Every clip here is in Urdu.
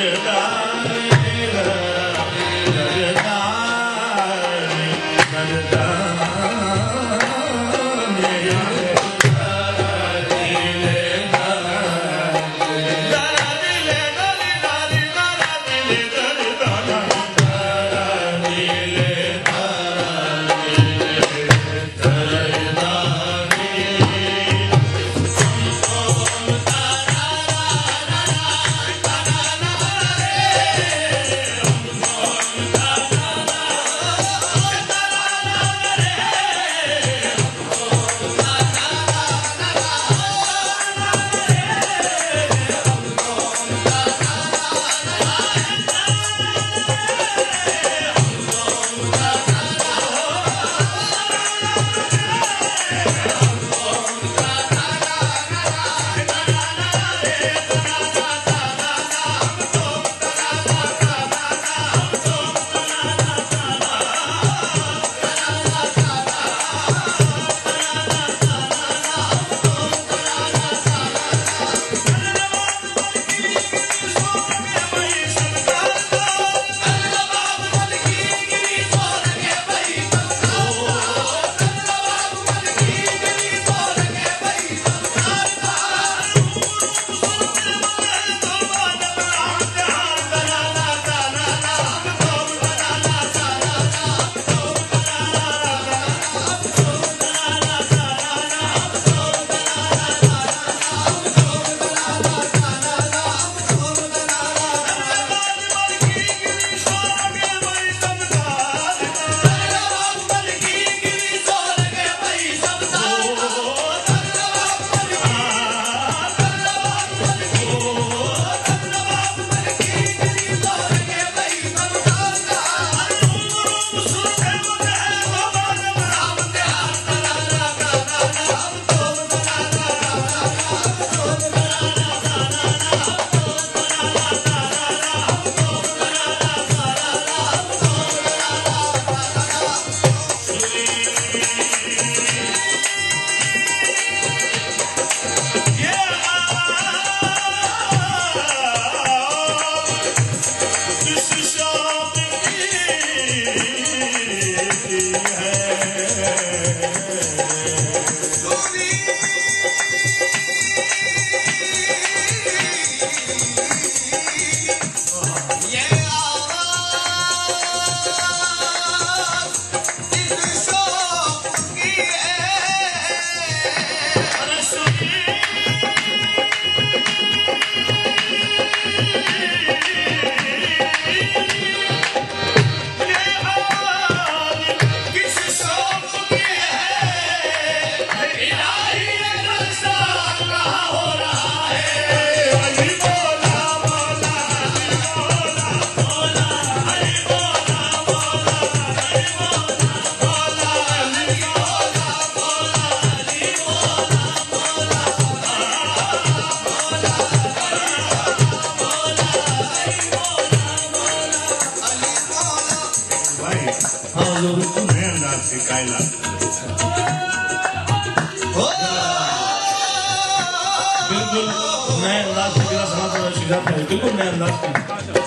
verdade. どこにあるだって。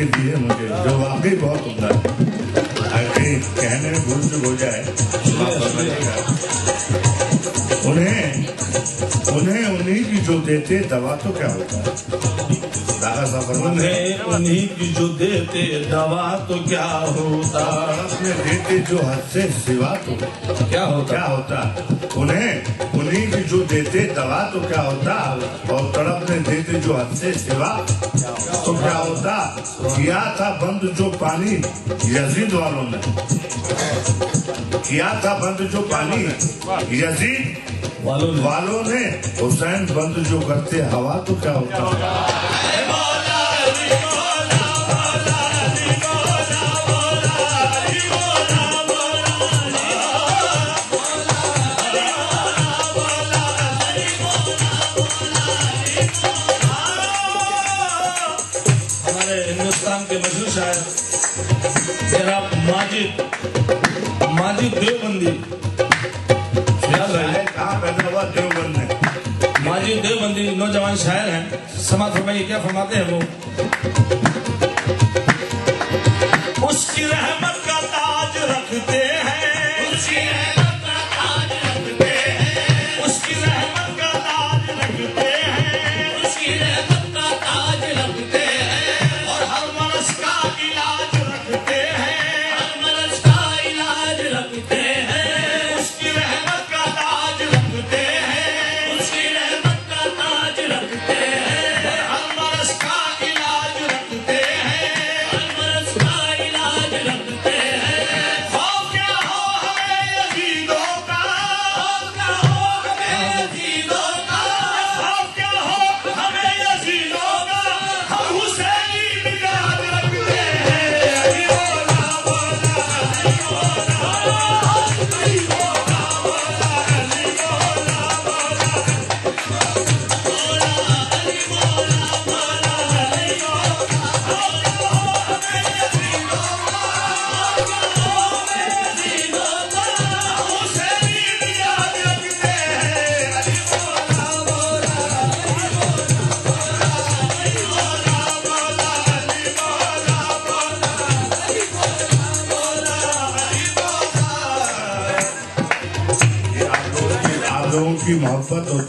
کے دیے مجھے۔ جو واقعی بہت عمدہ ہے۔ کہیں کہنے میں بھول چک ہو جائے معاف دیتے دوا تو کیا ہوتا ہے؟ صاحب انہیں انہی کی جو دیتے دوا تو کیا ہوتا؟ دیتے جو حد سے سوا تو کیا ہوتا؟ کیا ہوتا؟ انہیں انہیں کی جو دیتے دوا تو کیا ہوتا؟ اور تڑپ نے دیتے جو حد سے سوا تو کیا ہوتا؟ کیا تھا بند جو پانی یزید والوں نے؟ کیا تھا بند جو پانی؟ یزید؟ والوں نے۔ حسین بند جو کرتے ہوا تو کیا ہوتا؟ ہمارے ہندوستان کے مشہور شاعر جناب ماجد۔ ماجد دیوبندی خیال رہے کہاں دیو ہوا دیوبند میں ماجد دیوبندی نوجوان شاعر ہیں۔ سماعت فرمائیے، کیا فرماتے ہیں وہ؟ اس کی رحمت کا تاج رکھتے ہیں۔ اس کی رحمت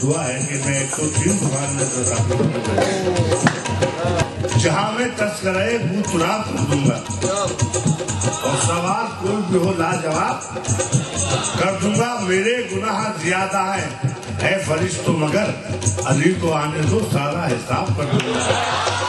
میں جہاں میں تذکرہ بھوت رات کر گا۔ اور سوال کوئی بھی ہو لاجواب کر دوں گا، میرے گناہ زیادہ ہے اے فرشتو، مگر علی کو آنے دو، سارا حساب کر دوں گا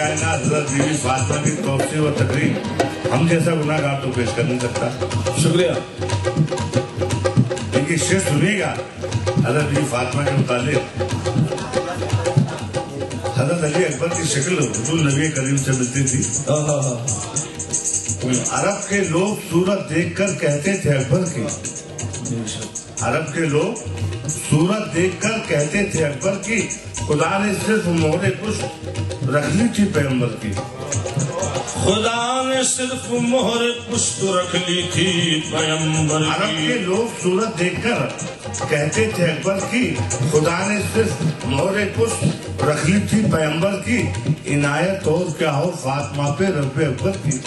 کائنات حضرت بی فاطمہ کی توقع و تقریب ہم جیسا گناہ گار تو پیش کرنے سکتا۔ شکریہ۔ ان کی شیر سنے گا حضرت بی بی فاطمہ کے مطالب حضرت علی اکبر کی شکل حضور نبی کریم سے ملتی تھی۔ ہاں، ہاں، ہاں۔ عرب کے لوگ صورت دیکھ کر کہتے تھے اکبر کی عرب کے لوگ صورت دیکھ کر کہتے تھے اکبر کی خدا نے صرف مہرے کچھ رکھنی تھی پیمبر کی۔ خدا نے صرف مہر پشت رکھ لی تھی پیمبر عرب کے لوگ صورت دیکھ کر کہتے تھے اکبر کی خدا نے صرف مہر پشت رکھی تھی پیمبر کی، عنایت اور کیا ہو، فاطمہ پہ، رب اکبر کی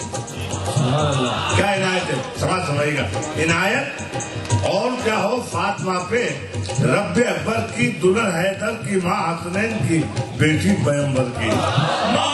کیا عنایت ہے؟ سمجھ سمجھے گا۔ عنایت اور کیا ہو، فاطمہ پہ رب اکبر کی دلر حیدر کی، ماں حسنین کی بیٹی پیمبر کی۔ ماں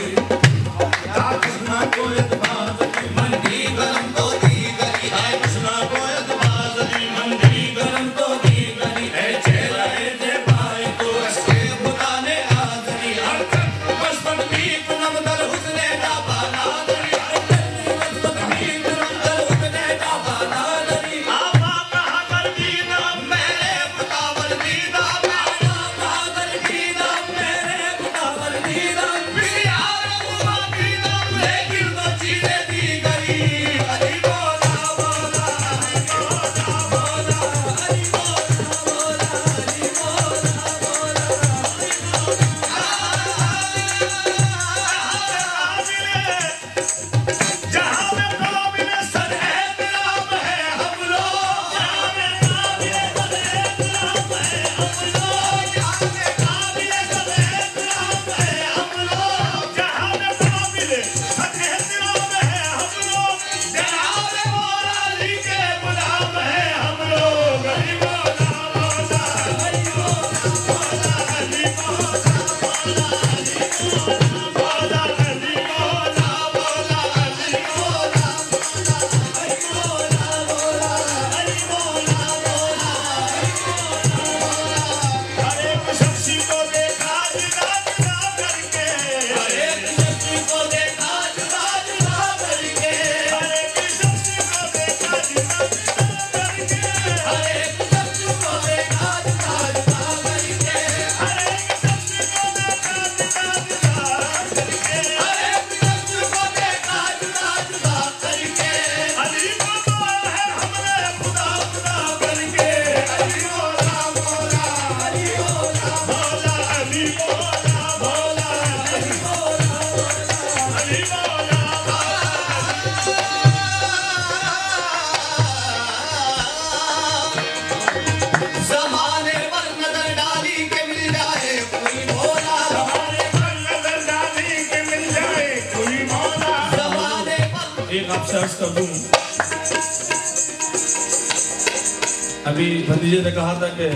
بھتیجے نے کہا تھا کہ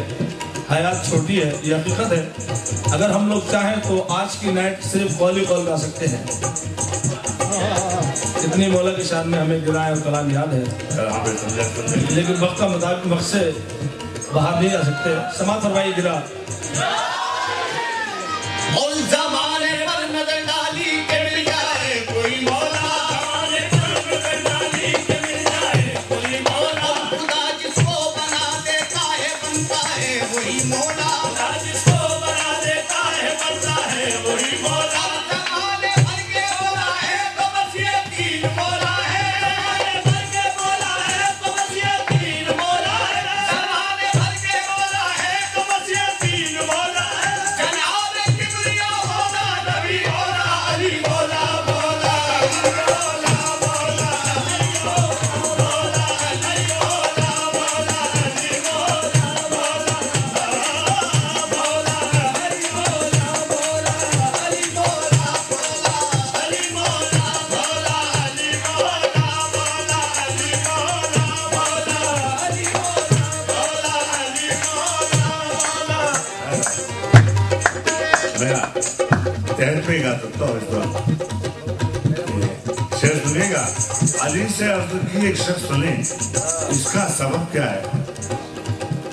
حیات چھوٹی ہے، یہ حقیقت ہے۔ اگر ہم لوگ چاہیں تو آج کی نائٹ صرف والی بال گا سکتے ہیں۔ اتنی مولا کی شان میں ہمیں گرائے اور کلام یاد ہے۔ لیکن وقت کا مطابق مقصد باہر نہیں آ سکتے۔ سماعت فرمائیے گرا۔ کرتا ہوں اس گا علی سے عرض کی ایک شخص سنیں اس کا سبب کیا ہے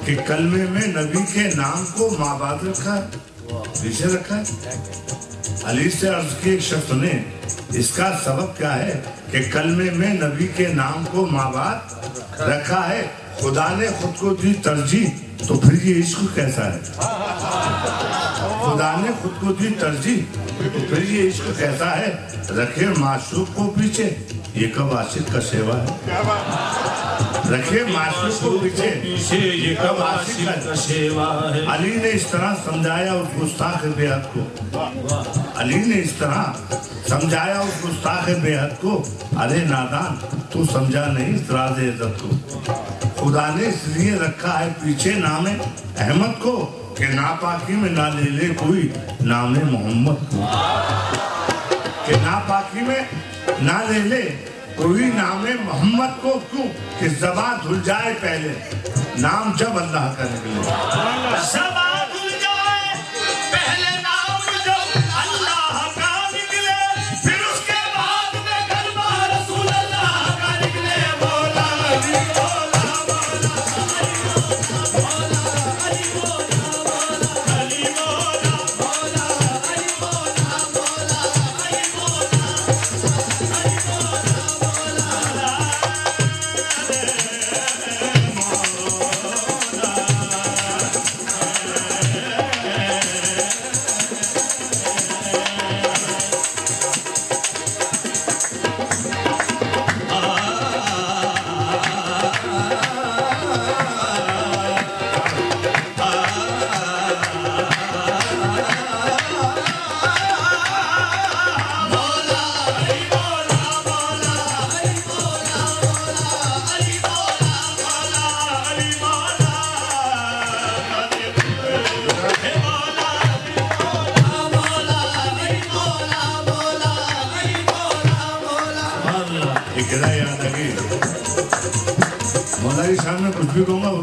کہ کلمے میں نبی کے نام کو ماں باپ رکھا پیچھے رکھا ہے علی سے عرض کی ایک شخص اس کا سبب کیا ہے کہ کلمے میں نبی کے نام کو ماں باپ رکھا ہے خدا نے خود کو دی ترجیح تو پھر یہ عشق کیسا ہے خدا نے خود کو دی ترجیح تو پھر یہ عشق کہتا ہے رکھے معشوق کو پیچھے یہ کب عاشق کا سیوا ہے؟ رکھے معشوق کو پیچھے۔ یہ کب عاشق کا سیوا ہے؟ علی نے اس طرح سمجھایا اس گستاخ بے حد کو علی نے اس طرح سمجھایا اس گستاخ بے حد کو۔ ارے نادان تو سمجھا نہیں اس اضطراض عزت کو۔ خدا نے اس لیے رکھا ہے پیچھے نام احمد کو۔ کہ ناپاکی میں نہ لے لے کوئی نام محمد کو۔ کہ ناپاکی میں نہ لے لے کوئی نام محمد کو کیوں؟ کہ زبان دھل جائے پہلے۔ نام جب اللہ کا نکلے۔ زبان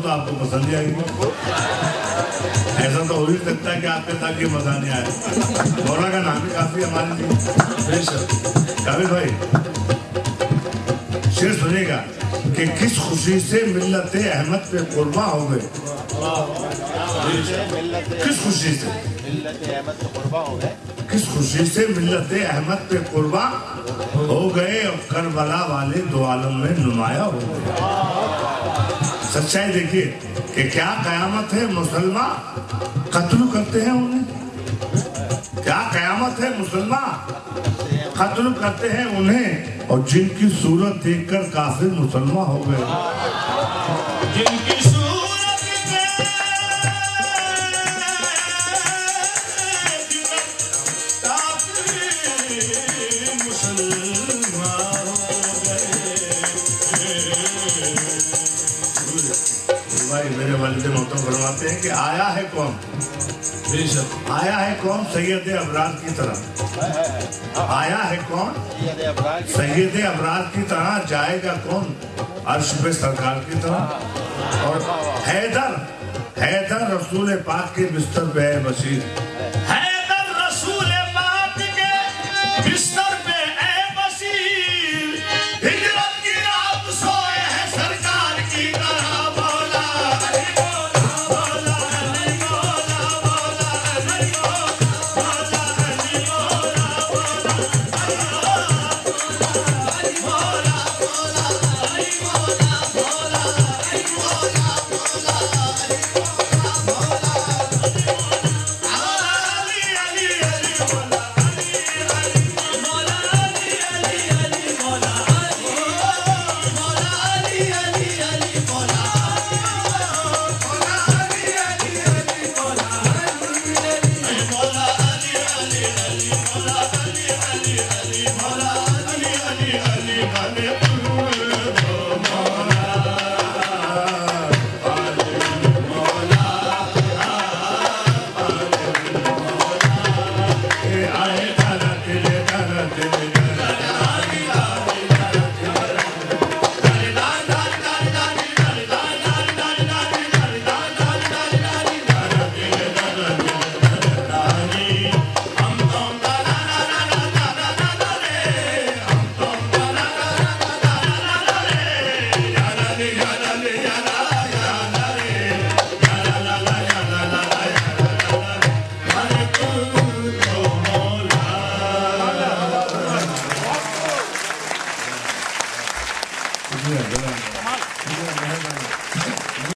آپ کو پسند نہیں آئی ایسا تو ہو ہی سکتا ہے کہ آپ کے تک مزہ نہیں آئے مولا کا نام بھی کافی ہمارے لیے۔ کابل بھائی شیر سنے گا کہ کس خوشی سے ملت احمد پہ قربہ ہو گئے۔ کس خوشی سے؟ احمد پہ ہو گئے کس خوشی سے ملت احمد پہ قربا ہو گئے اور کربلا والے دو عالم میں نمایاں ہو گئے۔ سچائی دیکھیے کہ کیا قیامت ہے مسلمان؟ قتل کرتے ہیں انہیں۔ کیا قیامت ہے مسلمان؟ قتل کرتے ہیں انہیں۔ اور جن کی صورت دیکھ کر کافر مسلمان ہو گئے۔ جن کی قوم آیا ہے کون؟ سید ابرار کی طرح۔ آیا ہے کون؟ سید ابرار کی طرح۔ جائے گا کون؟ عرش پہ سرکار کی طرح۔ اور حیدر حیدر رسول پاک کے بستر پہ ہے مسیح ہے